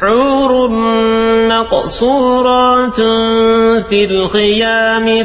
حور مقصورات في الخيام